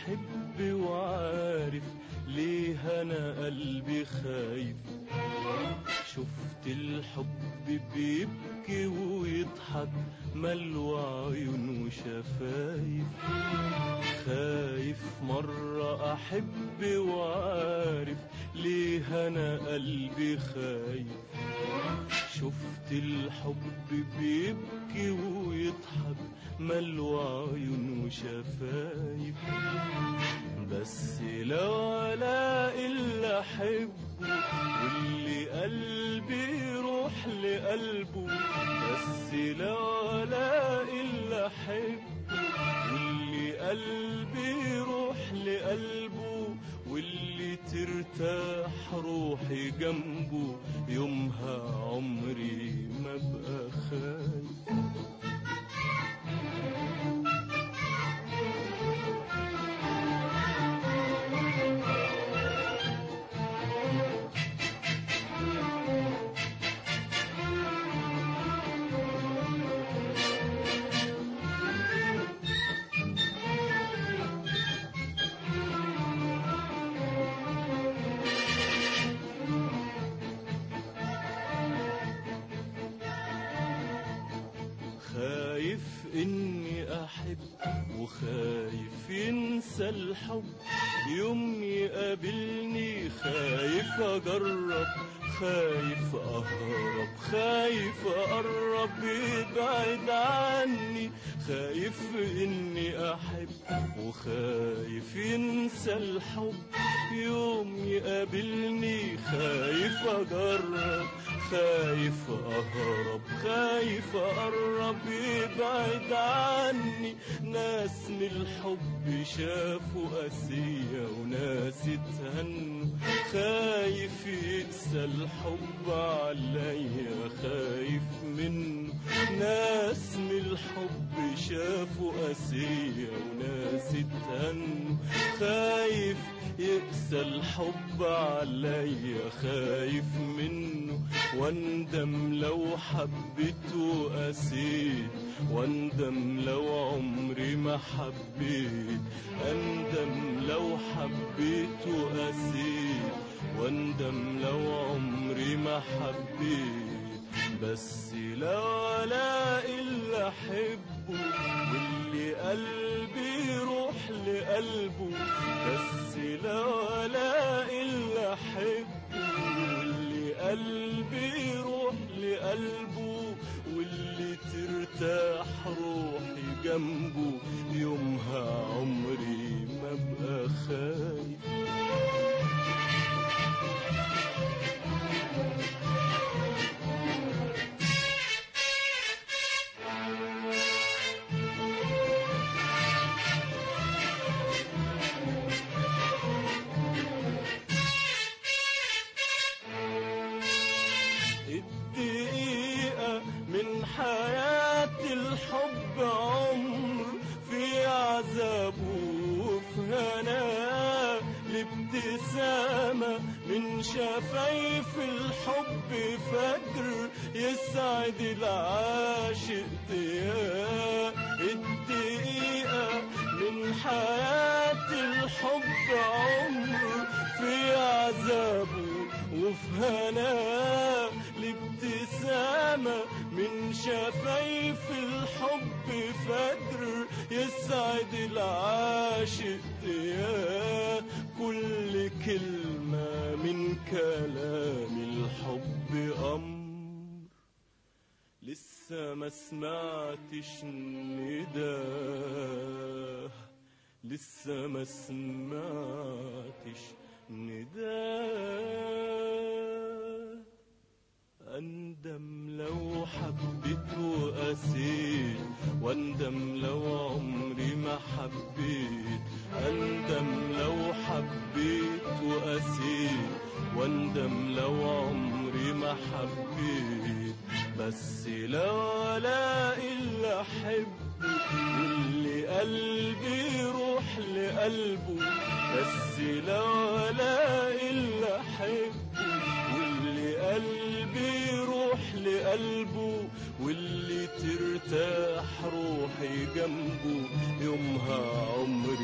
بحب وعارف ليه أنا قلبي خايف. شفت الحب بيبكي ويضحك ملو عيون وشفايف. خايف مرة أحب وعارف ليه أنا قلبي خايف. شفت الحب بيبكي ويضحك ملو عيون وشفايف. بس لو الاقي اللي احبه واللي قلبي يروح لقلبه. بس لو الاقي اللي احبه واللي قلبي يروح لقلبه. واللي ترتاح روحي جنبه يومها عمري ما بقى خايف خايف إني أحب وخايف ينسى الحب. يوم يقابلني خايف أجرب خايف أهرب خايف أقرب يبعد عني. خايف إني احب وخايف ينسى الحب. يوم يقابلني خايف أجرب خايف أهرب خايف أقرب. يبعد عني ناس من الحب شافوا قاسية وناس اتهنوا. خايف ينسى الحب عليا خايف منه. ناس من الحب شافوا قاسية وناس اتهنوا خايف يقسى الحب عليا خايف منه. واندم لو حبيت وقسيت واندم لو عمري ما حبيت. أندم لو حبيت وقسيت واندم لو عمري ما حبيت. بس لو الاقي اللي احبه قلبي يروح لقلبه بس لو الاقي اللي احبه واللي قلبي يروح لقلبه واللي ترتاح روحي جنبه. يومها عمري ما بقى خايف. من شفايف الحب فجر يسعد العاشق ضياء الدقيقة من حياة الحب عمر في عذابه وفي هناه الابتسامة من شفايف الحب فجر يسعد العاشق يا لسه ما سمعتش نداه لسه ما سمعتش نداه أندم لو حبيت وقسيت واندم لو عمري ما حبيت أندم لو حبيت وقسيت وأندم لو عمري ما حبيت بس لو الاقي اللي احبه واللي قلبي يروح لقلبه بس لو الاقي اللي احبه واللي قلبي يروح لقلبه واللي ترتاح روحي جنبه. يومها عمري